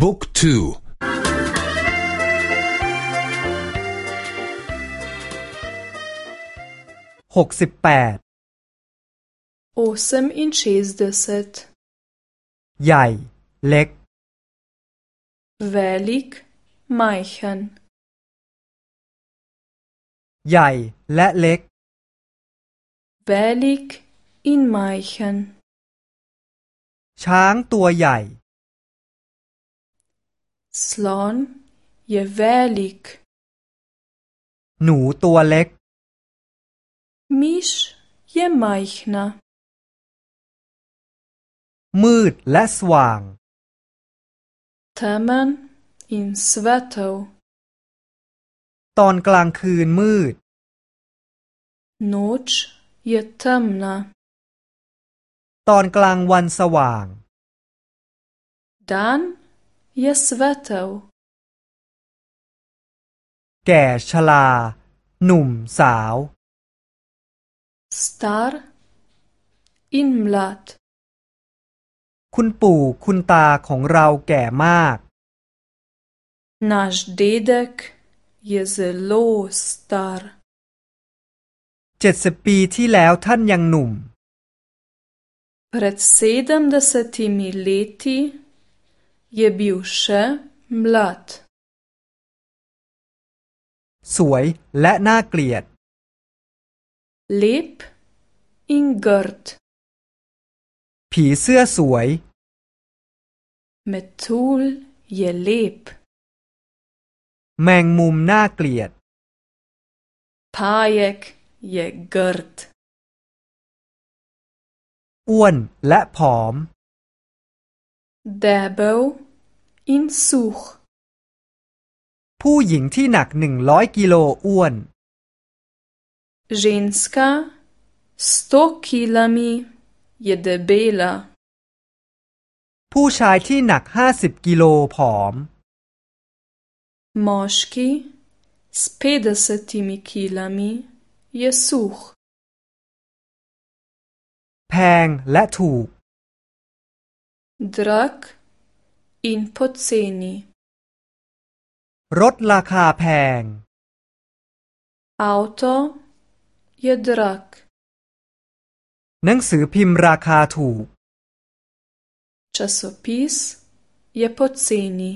บุ๊กทูหกสิบแปด oseminšestdeset ใหญ่ เล็ก velik majhen ใหญ่และเล็ก velik in majhen ช้างตัวใหญ่ slon je velik หนูตัวเล็ก miš je majhna มืดและสว่าง temen in svetov ตอนกลางคืนมืด noč je temna ตอนกลางวันสว่าง dan je svetov แก่ชรา หนุ่มสาว star in mlad คุณปู่คุณตาของเราแก่มาก naš dedek je zelo star เจ็ดสิบปีที่แล้วท่านยังหนุ่ม pred sedemdesetimi leti je bil še mlad สวยและน่าเกลียด lep in grd ผีเสื้อสวย metul je lep แมงมุมน่าเกลียด pajek je grd อ้วนและผอม debel in suh ผู้หญิงที่หนักหนึ่งร้อยกิโลอ้วน ženska sto kilami je debela ผู้ชายที่หนักห้าสิบกิโลผอม moški s petdesetimi kilami je suh แพงและถูก drag in poceni รถราคาแพง avto je drag หนังสือพิมพ์ราคาถูก časopis je poceni